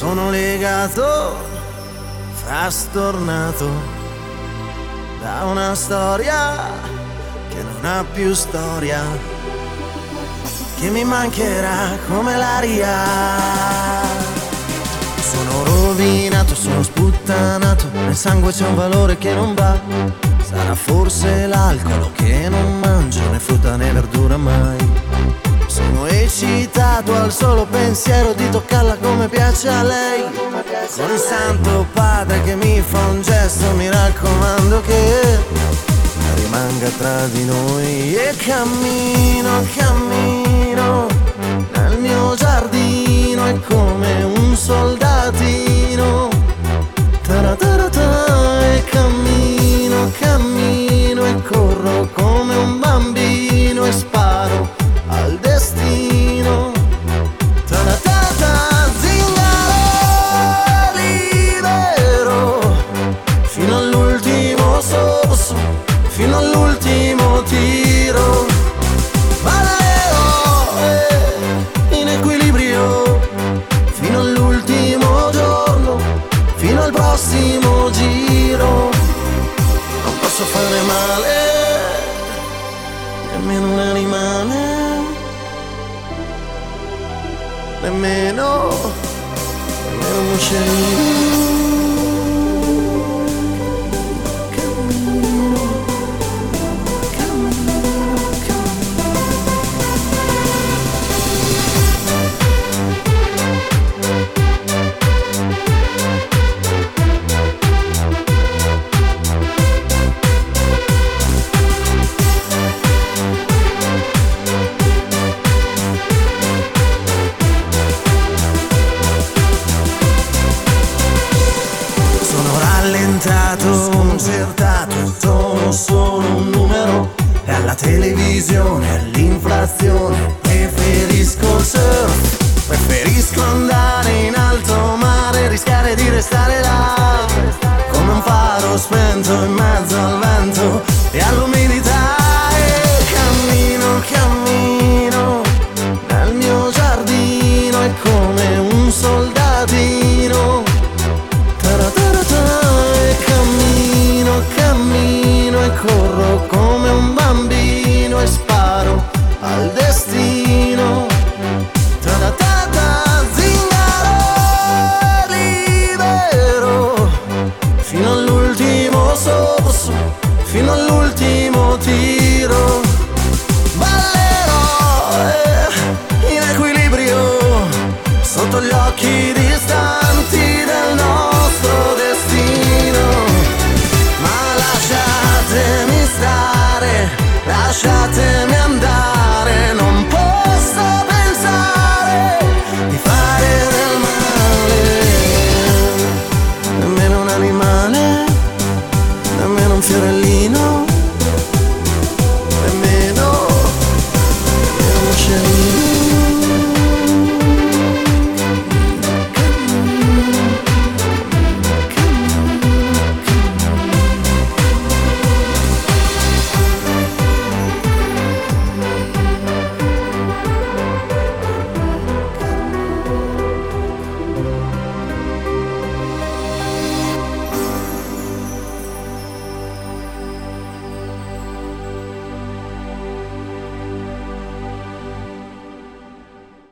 Sono legato, frastornato da una storia che non ha più storia, che mi mancherà come l'aria. Sono rovinato, sono sputtanato, nel sangue c'è un valore che non va. Sarà forse l'alcol che non mangio né frutta né verdura mai. Sono eccitato al solo pensiero di toccarla come piace a lei. Con il santo padre che mi fa un gesto, mi raccomando che rimanga tra di noi. E cammino, cammino fino all'ultimo tiro. Valero eh, in equilibrio fino all'ultimo giorno, fino al prossimo giro. Non posso fare male, nemmeno un animale, nemmeno, nemmeno un uccellino. Rallentato, sconcertato, sono solo un numero. E alla televisione, all'inflazione, preferisco il surf. Preferisco andare in alto mare, rischiare di restare là. Come un faro spento in mezzo al vento e all'umidità. E cammino, cammino nel mio giardino, è come corro come un bambino e sparo al destino. Zingaro libero fino all'ultimo sorso, fino all'ultimo tiro. Ballerò eh, in equilibrio sotto gli occhi distanti Cierra el